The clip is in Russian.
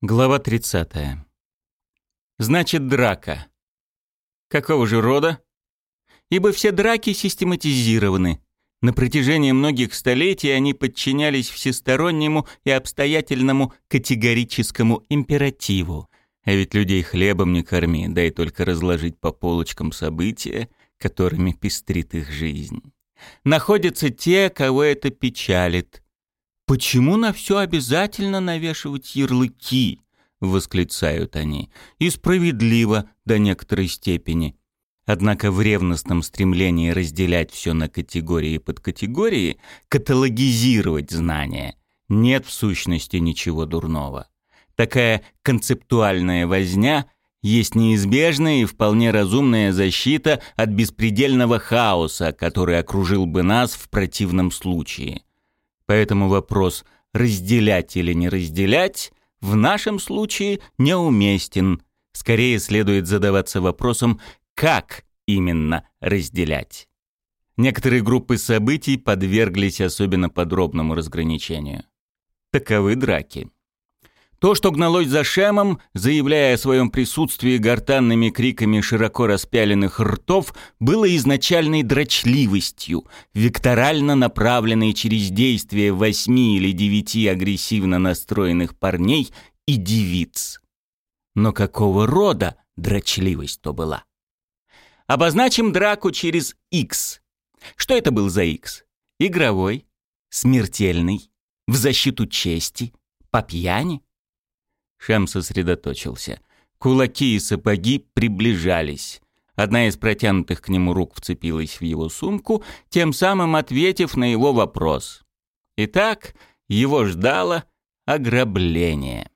Глава 30. Значит, драка. Какого же рода? Ибо все драки систематизированы. На протяжении многих столетий они подчинялись всестороннему и обстоятельному категорическому императиву. А ведь людей хлебом не корми, дай только разложить по полочкам события, которыми пестрит их жизнь. Находятся те, кого это печалит – «Почему на все обязательно навешивать ярлыки?» — восклицают они. «И справедливо до некоторой степени». Однако в ревностном стремлении разделять все на категории и подкатегории, каталогизировать знания, нет в сущности ничего дурного. Такая концептуальная возня есть неизбежная и вполне разумная защита от беспредельного хаоса, который окружил бы нас в противном случае. Поэтому вопрос «разделять или не разделять» в нашем случае неуместен. Скорее следует задаваться вопросом «как именно разделять?». Некоторые группы событий подверглись особенно подробному разграничению. Таковы драки. То, что гналось за Шемом, заявляя о своем присутствии гортанными криками широко распяленных ртов, было изначальной дрочливостью, векторально направленной через действия восьми или девяти агрессивно настроенных парней и девиц. Но какого рода дрочливость то была? Обозначим драку через X. Что это был за X? Игровой, смертельный, в защиту чести, по пьяни? Шам сосредоточился. Кулаки и сапоги приближались. Одна из протянутых к нему рук вцепилась в его сумку, тем самым ответив на его вопрос. Итак, его ждало ограбление.